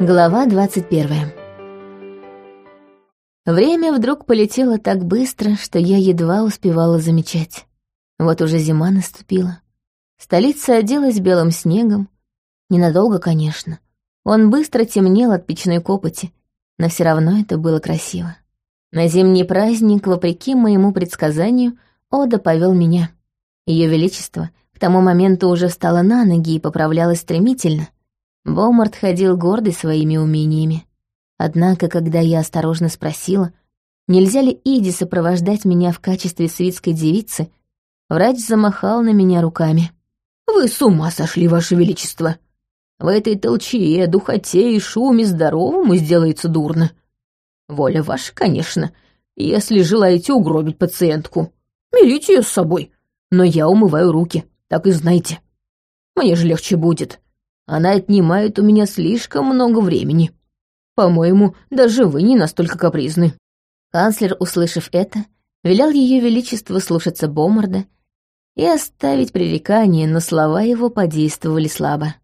Глава 21 Время вдруг полетело так быстро, что я едва успевала замечать. Вот уже зима наступила. Столица оделась белым снегом. Ненадолго, конечно. Он быстро темнел от печной копоти, но все равно это было красиво. На зимний праздник, вопреки моему предсказанию, Ода повел меня. Ее Величество к тому моменту уже встала на ноги и поправлялась стремительно, Бомарт ходил гордый своими умениями. Однако, когда я осторожно спросила, нельзя ли Иди сопровождать меня в качестве светской девицы, врач замахал на меня руками. «Вы с ума сошли, Ваше Величество! В этой толчее, духоте и шуме здоровому сделается дурно. Воля ваша, конечно, если желаете угробить пациентку. Берите ее с собой, но я умываю руки, так и знайте. Мне же легче будет, она отнимает у меня слишком много времени. По-моему, даже вы не настолько капризны». Канцлер, услышав это, велел Ее Величеству слушаться Бомарда и оставить пререкание, но слова его подействовали слабо.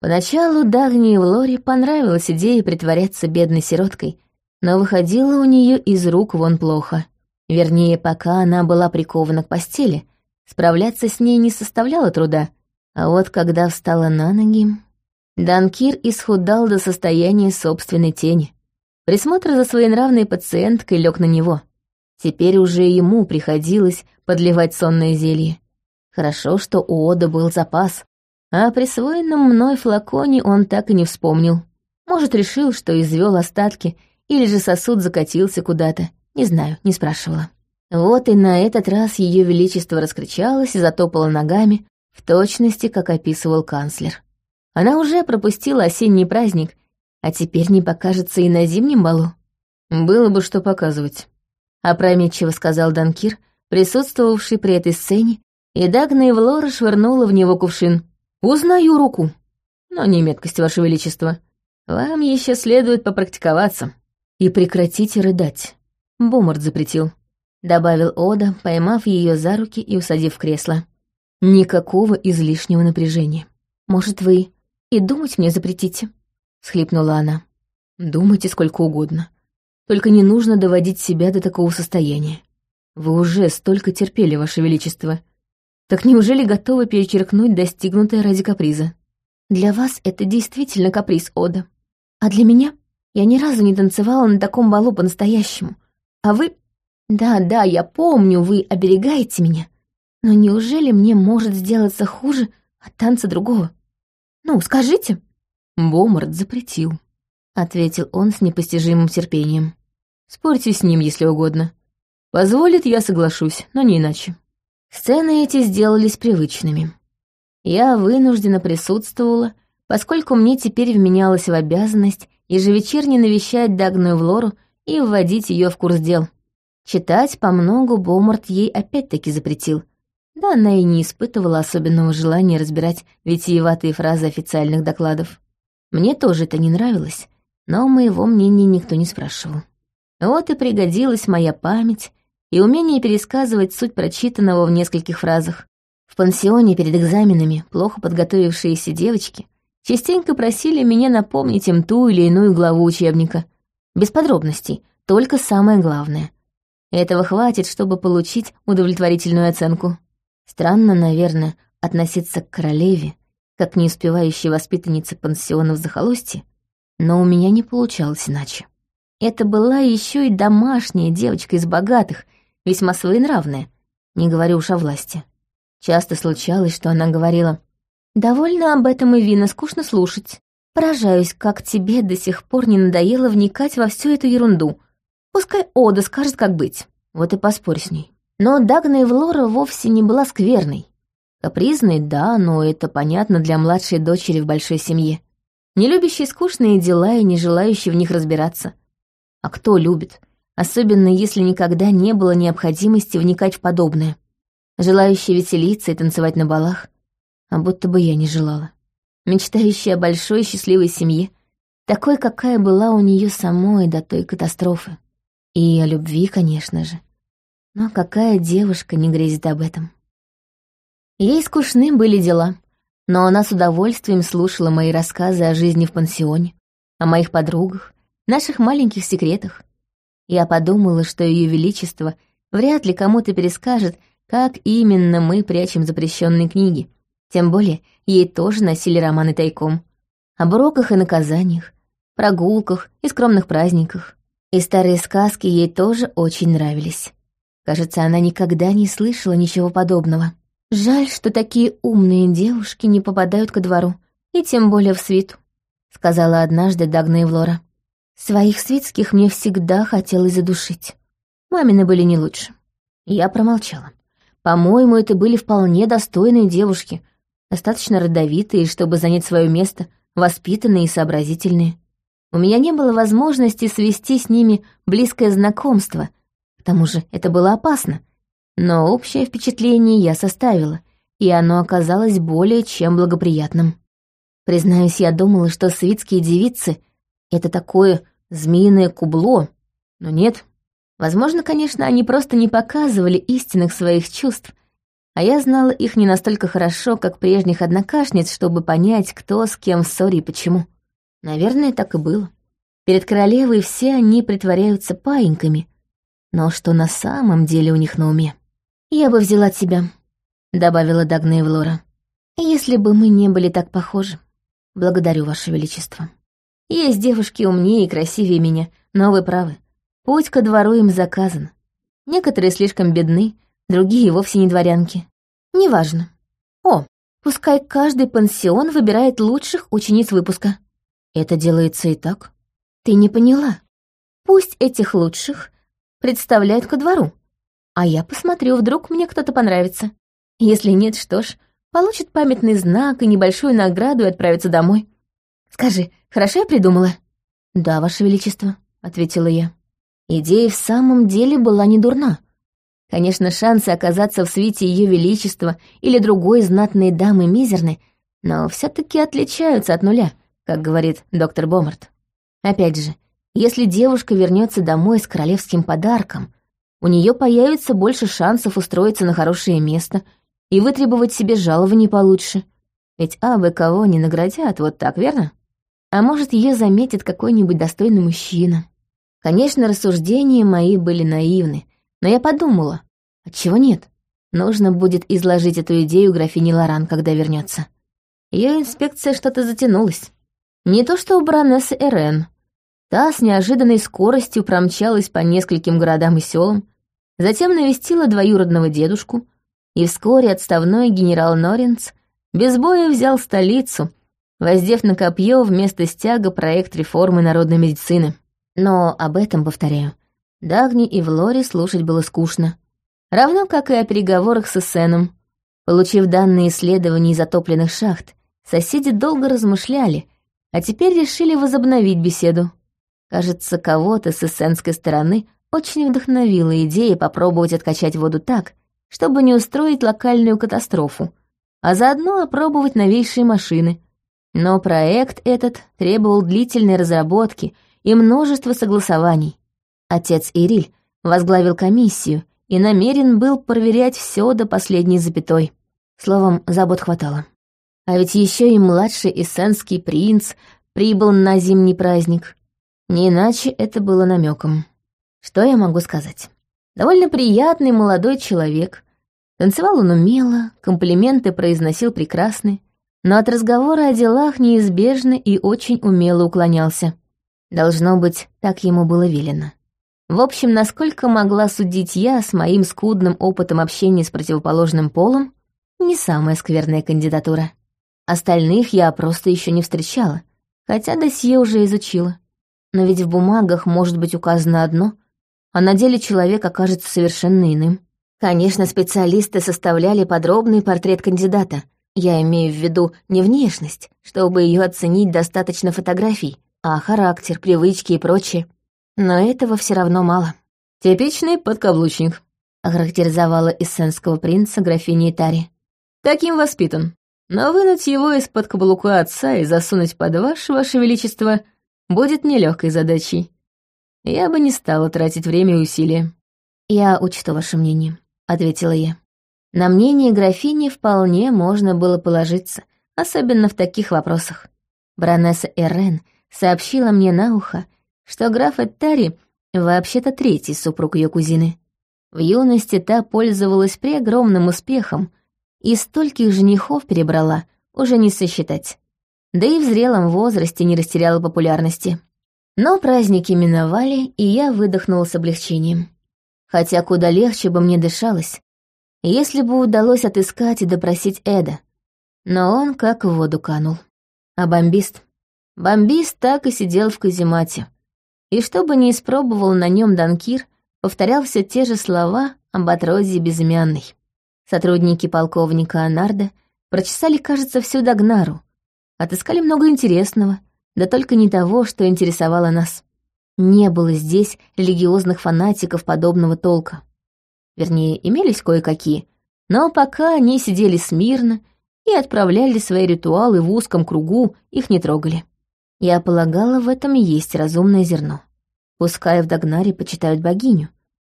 Поначалу Дагни и Лори понравилась идея притворяться бедной сироткой, но выходила у нее из рук вон плохо. Вернее, пока она была прикована к постели, справляться с ней не составляло труда, а вот когда встала на ноги... Данкир исхудал до состояния собственной тени. Присмотр за своей нравной пациенткой лег на него. Теперь уже ему приходилось подливать сонное зелье. Хорошо, что у Ода был запас, а о присвоенном мной флаконе он так и не вспомнил. Может, решил, что извел остатки, или же сосуд закатился куда-то. Не знаю, не спрашивала. Вот и на этот раз Ее Величество раскричалось и затопало ногами, в точности, как описывал канцлер. Она уже пропустила осенний праздник, а теперь не покажется и на зимнем балу. Было бы что показывать. Опрометчиво сказал Данкир, присутствовавший при этой сцене, и Дагна Эвлора швырнула в него кувшин. «Узнаю руку, но не меткость, Ваше Величество. Вам еще следует попрактиковаться. И прекратите рыдать. Бомард запретил», — добавил Ода, поймав ее за руки и усадив в кресло. «Никакого излишнего напряжения. Может, вы и думать мне запретите», — схлипнула она. «Думайте сколько угодно. Только не нужно доводить себя до такого состояния. Вы уже столько терпели, Ваше Величество. Так неужели готовы перечеркнуть достигнутое ради каприза? Для вас это действительно каприз, Ода. А для меня я ни разу не танцевала на таком балу по-настоящему. А вы... Да, да, я помню, вы оберегаете меня. Но неужели мне может сделаться хуже от танца другого? Ну, скажите». «Бомард запретил», — ответил он с непостижимым терпением. «Спорьте с ним, если угодно. Позволит, я соглашусь, но не иначе». Сцены эти сделались привычными. Я вынуждена присутствовала, поскольку мне теперь вменялось в обязанность ежевечерне навещать Дагную в Лору и вводить ее в курс дел. Читать по многу Бомарт ей опять-таки запретил — да она и не испытывала особенного желания разбирать витиеватые фразы официальных докладов. Мне тоже это не нравилось, но моего мнения никто не спрашивал. Вот и пригодилась моя память и умение пересказывать суть прочитанного в нескольких фразах. В пансионе перед экзаменами плохо подготовившиеся девочки частенько просили меня напомнить им ту или иную главу учебника. Без подробностей, только самое главное. Этого хватит, чтобы получить удовлетворительную оценку. Странно, наверное, относиться к королеве, как не успевающей воспитаннице пансиона в захолустье, но у меня не получалось иначе. Это была еще и домашняя девочка из богатых, весьма своенравная, не говорю уж о власти. Часто случалось, что она говорила, «Довольно об этом и вина, скучно слушать. Поражаюсь, как тебе до сих пор не надоело вникать во всю эту ерунду. Пускай Ода скажет, как быть. Вот и поспорь с ней». Но Дагна Эвлора вовсе не была скверной. Капризной, да, но это понятно для младшей дочери в большой семье. Не любящей скучные дела и не желающей в них разбираться. А кто любит? Особенно если никогда не было необходимости вникать в подобное. Желающая веселиться и танцевать на балах. А будто бы я не желала. Мечтающая о большой счастливой семье, такой, какая была у нее самой до той катастрофы. И о любви, конечно же. Но какая девушка не грезит об этом? Ей скучны были дела, но она с удовольствием слушала мои рассказы о жизни в пансионе, о моих подругах, наших маленьких секретах. Я подумала, что Ее Величество вряд ли кому-то перескажет, как именно мы прячем запрещенные книги. Тем более, ей тоже носили романы тайком. Об уроках и наказаниях, прогулках и скромных праздниках. И старые сказки ей тоже очень нравились. Кажется, она никогда не слышала ничего подобного. Жаль, что такие умные девушки не попадают ко двору, и тем более в свиту, сказала однажды Дагна Эвлора. Своих светских мне всегда хотелось задушить. Мамины были не лучше. Я промолчала. По-моему, это были вполне достойные девушки, достаточно родовитые, чтобы занять свое место, воспитанные и сообразительные. У меня не было возможности свести с ними близкое знакомство. К тому же это было опасно. Но общее впечатление я составила, и оно оказалось более чем благоприятным. Признаюсь, я думала, что свитские девицы — это такое змеиное кубло, но нет. Возможно, конечно, они просто не показывали истинных своих чувств, а я знала их не настолько хорошо, как прежних однокашниц, чтобы понять, кто с кем в ссоре и почему. Наверное, так и было. Перед королевой все они притворяются паиньками. Но что на самом деле у них на уме? «Я бы взяла тебя», — добавила Дагна Эвлора. «Если бы мы не были так похожи. Благодарю, Ваше Величество. Есть девушки умнее и красивее меня, но вы правы. Путь ко двору им заказан. Некоторые слишком бедны, другие вовсе не дворянки. Неважно. О, пускай каждый пансион выбирает лучших учениц выпуска. Это делается и так. Ты не поняла. Пусть этих лучших представляют ко двору. А я посмотрю, вдруг мне кто-то понравится. Если нет, что ж, получит памятный знак и небольшую награду и отправится домой. Скажи, хорошо я придумала? Да, Ваше Величество, ответила я. Идея в самом деле была не дурна. Конечно, шансы оказаться в свите Ее Величества или другой знатной дамы мизерны, но все таки отличаются от нуля — как говорит доктор Бомарт. Опять же, если девушка вернется домой с королевским подарком, у нее появится больше шансов устроиться на хорошее место и вытребовать себе жалование получше. Ведь абы кого не наградят вот так, верно? А может, ее заметит какой-нибудь достойный мужчина. Конечно, рассуждения мои были наивны, но я подумала, отчего нет? Нужно будет изложить эту идею графине Лоран, когда вернется. Ее инспекция что-то затянулась. Не то что у баронессы Эрен. Та с неожиданной скоростью промчалась по нескольким городам и селам, затем навестила двоюродного дедушку, и вскоре отставной генерал Норинц без боя взял столицу, воздев на копье вместо стяга проект реформы народной медицины. Но об этом, повторяю, Дагни и Влоре слушать было скучно. Равно как и о переговорах с Эссеном. Получив данные исследований затопленных шахт, соседи долго размышляли, а теперь решили возобновить беседу. Кажется, кого-то с эссенской стороны очень вдохновила идея попробовать откачать воду так, чтобы не устроить локальную катастрофу, а заодно опробовать новейшие машины. Но проект этот требовал длительной разработки и множества согласований. Отец Ириль возглавил комиссию и намерен был проверять все до последней запятой. Словом, забот хватало. А ведь еще и младший эссенский принц прибыл на зимний праздник. Не иначе это было намеком. Что я могу сказать? Довольно приятный молодой человек. Танцевал он умело, комплименты произносил прекрасные, но от разговора о делах неизбежно и очень умело уклонялся. Должно быть, так ему было велено. В общем, насколько могла судить я с моим скудным опытом общения с противоположным полом, не самая скверная кандидатура. Остальных я просто еще не встречала, хотя досье уже изучила. Но ведь в бумагах может быть указано одно, а на деле человек окажется совершенно иным. Конечно, специалисты составляли подробный портрет кандидата. Я имею в виду не внешность, чтобы ее оценить достаточно фотографий, а характер, привычки и прочее. Но этого все равно мало. «Типичный подкаблучник», — охарактеризовала эссенского принца графиня Итари. «Таким воспитан. Но вынуть его из-под каблука отца и засунуть под ваше, ваше величество, будет нелегкой задачей. Я бы не стала тратить время и усилия». «Я учту ваше мнение», — ответила я. На мнение графини вполне можно было положиться, особенно в таких вопросах. Баронесса Эрен сообщила мне на ухо, что граф Эттари вообще-то третий супруг ее кузины. В юности та пользовалась преогромным успехом и стольких женихов перебрала, уже не сосчитать. Да и в зрелом возрасте не растеряла популярности. Но праздники миновали, и я выдохнула с облегчением. Хотя куда легче бы мне дышалось, если бы удалось отыскать и допросить Эда. Но он как в воду канул. А бомбист? Бомбист так и сидел в каземате. И чтобы не испробовал на нем Данкир, повторял все те же слова об отрозе безымянной. Сотрудники полковника Анарда прочесали, кажется, всю Дагнару, отыскали много интересного, да только не того, что интересовало нас. Не было здесь религиозных фанатиков подобного толка. Вернее, имелись кое-какие, но пока они сидели смирно и отправляли свои ритуалы в узком кругу, их не трогали. Я полагала, в этом есть разумное зерно. Пускай в Дагнаре почитают богиню,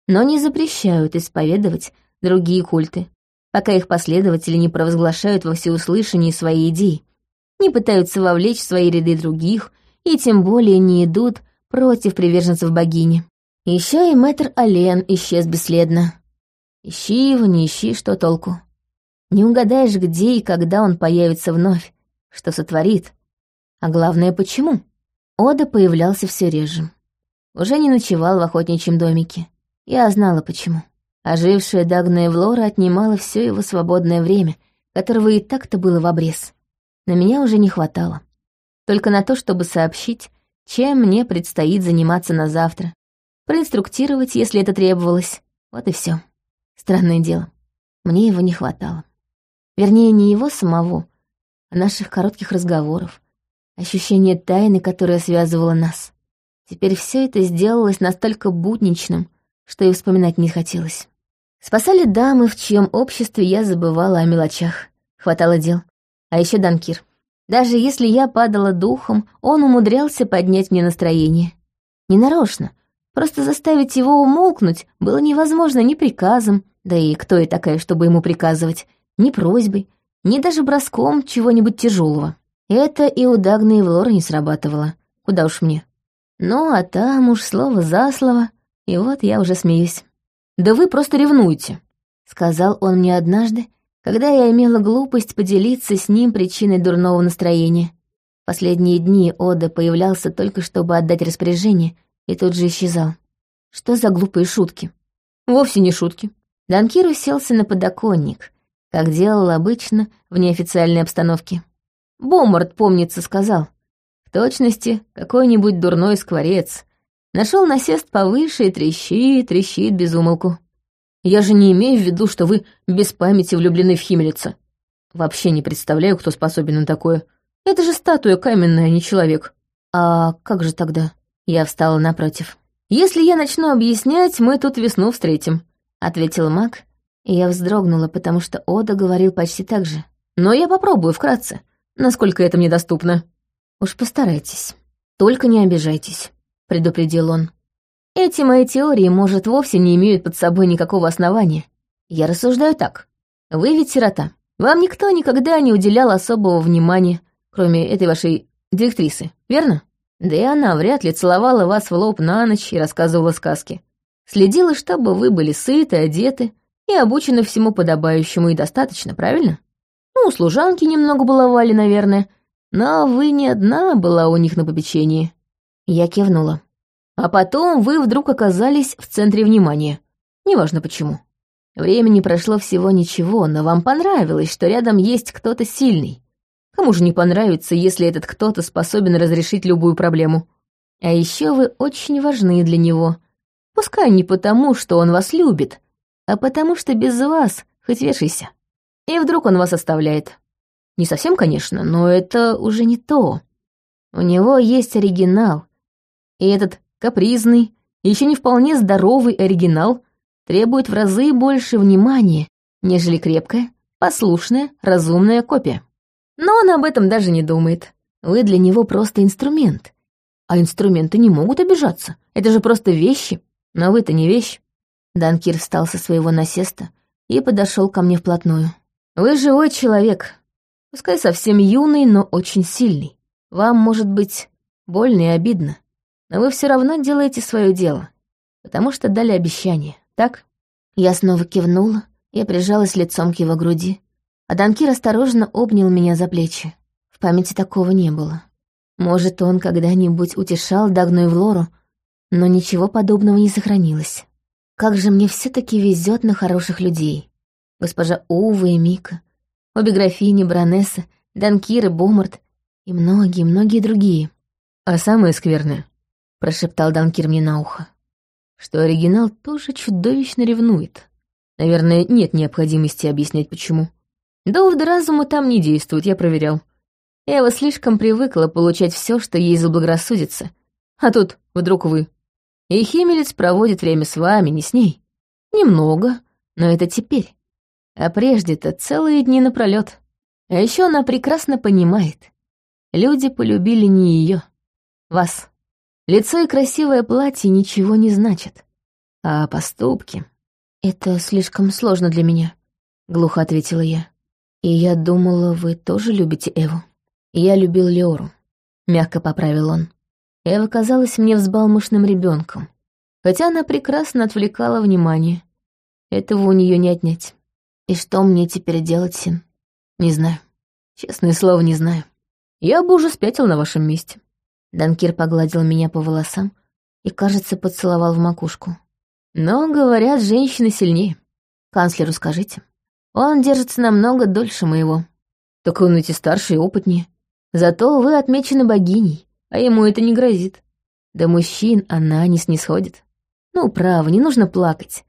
но не запрещают исповедовать другие культы, пока их последователи не провозглашают во всеуслышание свои идеи, не пытаются вовлечь в свои ряды других и тем более не идут против приверженцев богини. Еще и мэтр Ален исчез бесследно. Ищи его, не ищи, что толку. Не угадаешь, где и когда он появится вновь, что сотворит. А главное, почему. Ода появлялся все реже. Уже не ночевал в охотничьем домике. Я знала, почему. Ожившая Дагна Эвлора отнимала все его свободное время, которого и так-то было в обрез. На меня уже не хватало. Только на то, чтобы сообщить, чем мне предстоит заниматься на завтра. Проинструктировать, если это требовалось. Вот и все. Странное дело. Мне его не хватало. Вернее, не его самого, а наших коротких разговоров, ощущение тайны, которая связывала нас. Теперь все это сделалось настолько будничным, что и вспоминать не хотелось. Спасали дамы, в чьем обществе я забывала о мелочах. Хватало дел. А еще Данкир. Даже если я падала духом, он умудрялся поднять мне настроение. Ненарочно. Просто заставить его умолкнуть было невозможно ни приказом, да и кто я такая, чтобы ему приказывать? Ни просьбой, ни даже броском чего-нибудь тяжелого. Это и у Дагны и Влора не срабатывало. Куда уж мне. Ну, а там уж слово за слово, и вот я уже смеюсь. «Да вы просто ревнуете», — сказал он мне однажды, когда я имела глупость поделиться с ним причиной дурного настроения. Последние дни Ода появлялся только чтобы отдать распоряжение, и тут же исчезал. Что за глупые шутки? Вовсе не шутки. Данкир уселся на подоконник, как делал обычно в неофициальной обстановке. Бомард, помнится, сказал. В точности, какой-нибудь дурной скворец. Нашел насест повыше и трещит, трещит без умолку. Я же не имею в виду, что вы без памяти влюблены в Химелица. Вообще не представляю, кто способен на такое. Это же статуя каменная, а не человек. А как же тогда? Я встала напротив. Если я начну объяснять, мы тут весну встретим. — ответил маг, и я вздрогнула, потому что Ода говорил почти так же. «Но я попробую вкратце, насколько это мне доступно». «Уж постарайтесь. Только не обижайтесь», — предупредил он. «Эти мои теории, может, вовсе не имеют под собой никакого основания. Я рассуждаю так. Вы ведь сирота. Вам никто никогда не уделял особого внимания, кроме этой вашей директрисы, верно? Да и она вряд ли целовала вас в лоб на ночь и рассказывала сказки. Следила, чтобы вы были сыты, одеты и обучены всему подобающему и достаточно, правильно? Ну, служанки немного баловали, наверное, но вы не одна была у них на попечении. Я кивнула. А потом вы вдруг оказались в центре внимания. Неважно почему. Времени прошло всего ничего, но вам понравилось, что рядом есть кто-то сильный. Кому же не понравится, если этот кто-то способен разрешить любую проблему? А еще вы очень важны для него, Пускай не потому, что он вас любит, а потому что без вас хоть вешайся. И вдруг он вас оставляет. Не совсем, конечно, но это уже не то. У него есть оригинал. И этот капризный, еще не вполне здоровый оригинал требует в разы больше внимания, нежели крепкая, послушная, разумная копия. Но он об этом даже не думает. Вы для него просто инструмент. А инструменты не могут обижаться. Это же просто вещи. Но вы-то не вещь. Данкир встал со своего насеста и подошел ко мне вплотную. Вы живой человек. Пускай совсем юный, но очень сильный. Вам, может быть, Больно и обидно. Но вы все равно делаете свое дело, потому что дали обещание, так? Я снова кивнула и прижалась лицом к его груди, а Данкир осторожно обнял меня за плечи. В памяти такого не было. Может, он когда-нибудь утешал Дагну и Влору, но ничего подобного не сохранилось. Как же мне все таки везет на хороших людей. Госпожа Ува и Мика, обе графини, баронесса, Данкир и Бомарт и многие-многие другие. А самое скверное, — прошептал Данкир мне на ухо, — что оригинал тоже чудовищно ревнует. Наверное, нет необходимости объяснять, почему. Доводы разума там не действуют, я проверял. Эва слишком привыкла получать все, что ей заблагорассудится. А тут вдруг вы. И Химелец проводит время с вами, не с ней. Немного, но это теперь. А прежде-то целые дни напролет. А еще она прекрасно понимает. Люди полюбили не ее, вас. Лицо и красивое платье ничего не значат. А поступки... Это слишком сложно для меня, глухо ответила я. И я думала, вы тоже любите Эву. Я любил Леору. Мягко поправил он. Эва казалась мне взбалмошным ребенком, хотя она прекрасно отвлекала внимание. Этого у нее не отнять. И что мне теперь делать, Син? Не знаю. Честное слово, не знаю. Я бы уже спятил на вашем месте. Данкир погладил меня по волосам и, кажется, поцеловал в макушку. Но, говорят, женщины сильнее. Канцлеру скажите. Он держится намного дольше моего. Так он ведь и старше, и опытнее. Зато вы отмечены богиней, а ему это не грозит. Да мужчин она не снисходит. Ну, право, не нужно плакать.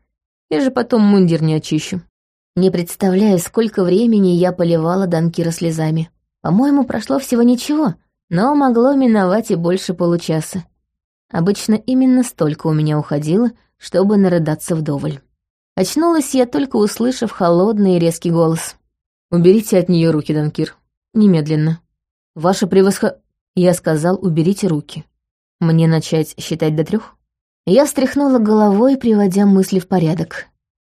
Я же потом мундир не очищу. Не представляю, сколько времени я поливала Данкира слезами. По-моему, прошло всего ничего, но могло миновать и больше получаса. Обычно именно столько у меня уходило, чтобы нарыдаться вдоволь. Очнулась я, только услышав холодный и резкий голос. «Уберите от нее руки, Данкир. Немедленно». «Ваше превосход...» Я сказал, уберите руки. Мне начать считать до трех? Я встряхнула головой, приводя мысли в порядок.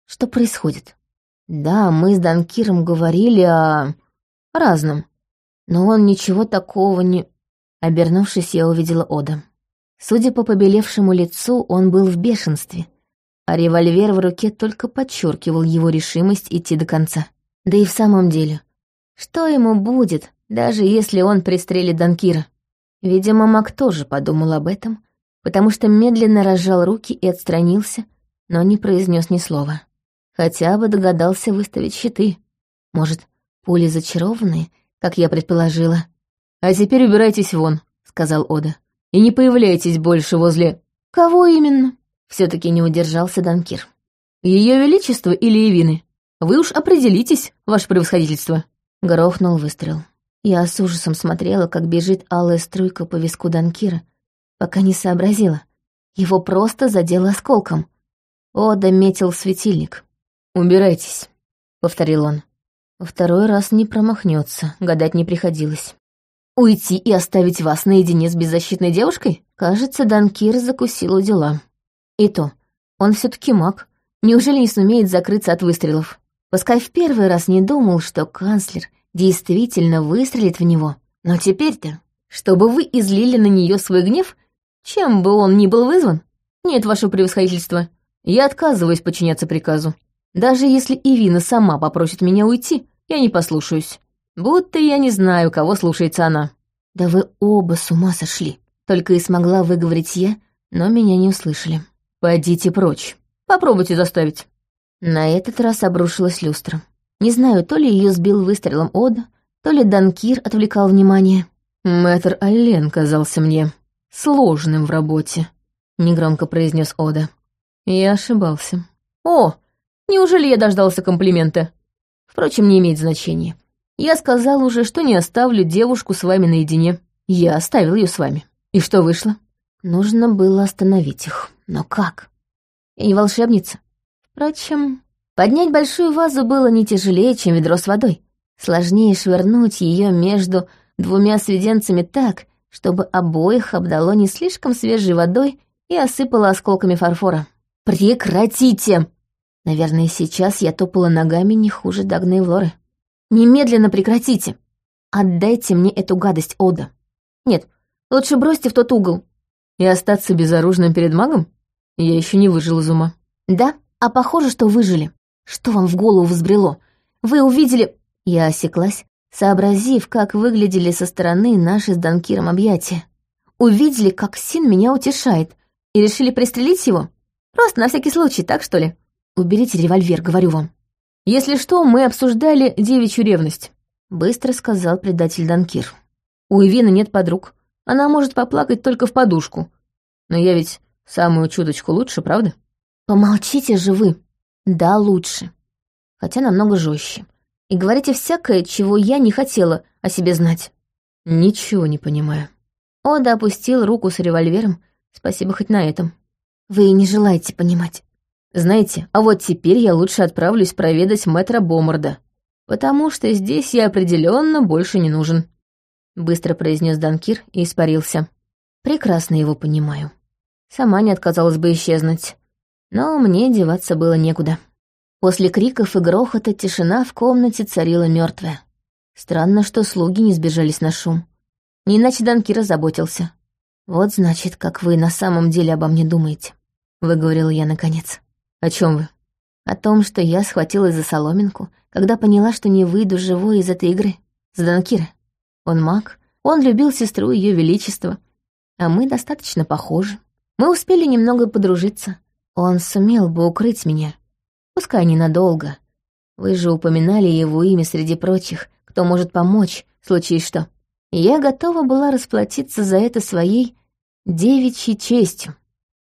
Что происходит? Да, мы с Данкиром говорили о... разном. Но он ничего такого не... Обернувшись, я увидела Ода. Судя по побелевшему лицу, он был в бешенстве, а револьвер в руке только подчеркивал его решимость идти до конца. Да и в самом деле, что ему будет, даже если он пристрелит Данкира. Видимо, Мак тоже подумал об этом, потому что медленно разжал руки и отстранился, но не произнес ни слова. Хотя бы догадался выставить щиты. Может, пули зачарованные, как я предположила. «А теперь убирайтесь вон», — сказал Ода. «И не появляйтесь больше возле...» «Кого именно?» — все таки не удержался Данкир. Ее Величество или Эвины? Вы уж определитесь, ваше превосходительство». Грохнул выстрел. Я с ужасом смотрела, как бежит алая струйка по виску Данкира, пока не сообразила. Его просто задело осколком. Ода метил светильник. «Убирайтесь», — повторил он. Второй раз не промахнется, гадать не приходилось. «Уйти и оставить вас наедине с беззащитной девушкой?» Кажется, Данкир закусил у дела. И то, он все таки маг. Неужели не сумеет закрыться от выстрелов? Пускай в первый раз не думал, что канцлер действительно выстрелит в него. Но теперь-то, чтобы вы излили на нее свой гнев, чем бы он ни был вызван? Нет, ваше превосходительство, я отказываюсь подчиняться приказу. Даже если Ивина сама попросит меня уйти, я не послушаюсь. Будто я не знаю, кого слушается она. Да вы оба с ума сошли. Только и смогла выговорить я, но меня не услышали. Пойдите прочь. Попробуйте заставить. На этот раз обрушилась люстра. Не знаю, то ли ее сбил выстрелом Ода, то ли Данкир отвлекал внимание. «Мэтр Аллен казался мне сложным в работе», — негромко произнес Ода. Я ошибался. «О, неужели я дождался комплимента?» Впрочем, не имеет значения. Я сказал уже, что не оставлю девушку с вами наедине. Я оставил ее с вами. И что вышло? Нужно было остановить их. Но как? Я не волшебница. Впрочем, Поднять большую вазу было не тяжелее, чем ведро с водой. Сложнее швырнуть ее между двумя сведенцами так, чтобы обоих обдало не слишком свежей водой и осыпало осколками фарфора. «Прекратите!» Наверное, сейчас я топала ногами не хуже Дагны и Влоры. «Немедленно прекратите! Отдайте мне эту гадость, Ода!» «Нет, Лучше бросьте в тот угол». «И остаться безоружным перед магом? Я еще не выжил из ума». «Да, а похоже, что выжили. Что вам в голову взбрело? Вы увидели...» Я осеклась, сообразив, как выглядели со стороны наши с Данкиром объятия. Увидели, как Син меня утешает, и решили пристрелить его? Просто на всякий случай, так что ли? Уберите револьвер, говорю вам. Если что, мы обсуждали девичью ревность, быстро сказал предатель Данкир. У Ивины нет подруг. Она может поплакать только в подушку. Но я ведь самую чуточку лучше, правда? Помолчите же вы. Да, лучше. Хотя намного жестче. И говорите всякое, чего я не хотела о себе знать. Ничего не понимаю. Ода опустил руку с револьвером. Спасибо хоть на этом. Вы не желаете понимать. Знаете, а вот теперь я лучше отправлюсь проведать мэтра Бомарда, потому что здесь я определенно больше не нужен. Быстро произнес Данкир и испарился. Прекрасно его понимаю. Сама не отказалась бы исчезнуть. Но мне деваться было некуда. После криков и грохота тишина в комнате царила мертвая. Странно, что слуги не сбежались на шум. Не иначе Данкир озаботился. «Вот значит, как вы на самом деле обо мне думаете», — выговорила я наконец. «О чем вы?» «О том, что я схватилась за соломинку, когда поняла, что не выйду живой из этой игры. За Данкира. Он маг, он любил сестру Ее Величества, а мы достаточно похожи. Мы успели немного подружиться. Он сумел бы укрыть меня, пускай ненадолго. Вы же упоминали его имя среди прочих, кто может помочь, случись что. Я готова была расплатиться за это своей девичьей честью.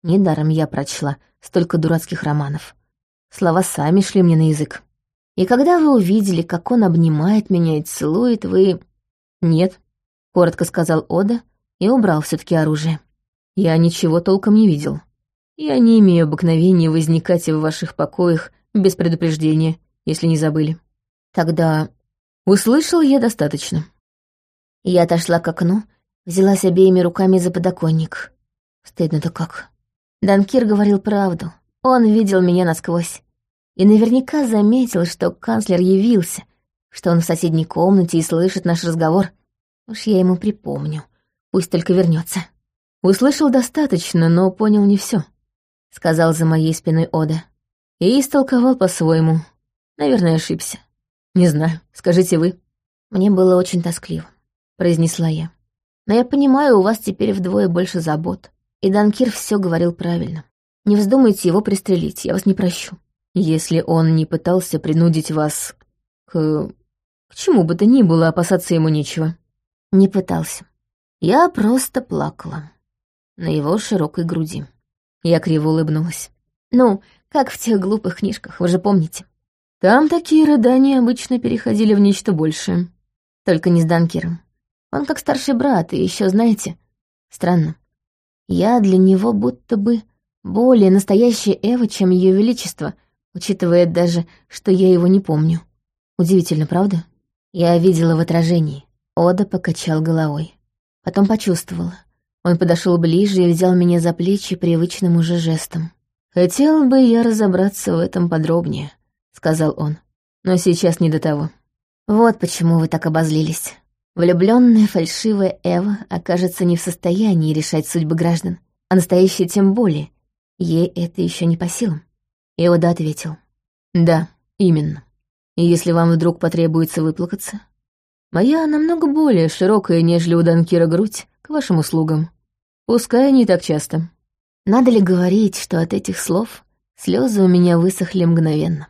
Недаром я прочла столько дурацких романов. Слова сами шли мне на язык. И когда вы увидели, как он обнимает меня и целует, вы... Нет, — коротко сказал Ода и убрал все таки оружие. Я ничего толком не видел. Я не имею обыкновения возникать в ваших покоях без предупреждения, если не забыли. Тогда услышал я достаточно. Я отошла к окну, взялась обеими руками за подоконник. Стыдно-то как. Данкир говорил правду. Он видел меня насквозь. И наверняка заметил, что канцлер явился, что он в соседней комнате и слышит наш разговор. Уж я ему припомню. Пусть только вернется. Услышал достаточно, но понял не все, сказал за моей спиной Ода. И истолковал по-своему. Наверное, ошибся. Не знаю, скажите вы. Мне было очень тоскливо, произнесла я. Но я понимаю, у вас теперь вдвое больше забот. И Данкир все говорил правильно. Не вздумайте его пристрелить, я вас не прощу. Если он не пытался принудить вас к... к чему бы то ни было, опасаться ему нечего. Не пытался. Я просто плакала. На его широкой груди. Я криво улыбнулась. Ну, как в тех глупых книжках, вы же помните. Там такие рыдания обычно переходили в нечто большее. Только не с Данкером. Он как старший брат, и еще знаете, странно. Я для него будто бы более настоящая Эва, чем Ее Величество, учитывая даже, что я его не помню. Удивительно, правда? Я видела в отражении. Ода покачал головой. Потом почувствовала. Он подошел ближе и взял меня за плечи привычным уже жестом. «Хотел бы я разобраться в этом подробнее», — сказал он. «Но сейчас не до того». «Вот почему вы так обозлились. Влюбленная фальшивая Эва окажется не в состоянии решать судьбы граждан, а настоящая тем более. Ей это еще не по силам. Иода ответил. Да, именно. И если вам вдруг потребуется выплакаться, моя намного более широкая, нежели у Данкира грудь, к вашим услугам. Пускай не так часто. Надо ли говорить, что от этих слов слезы у меня высохли мгновенно?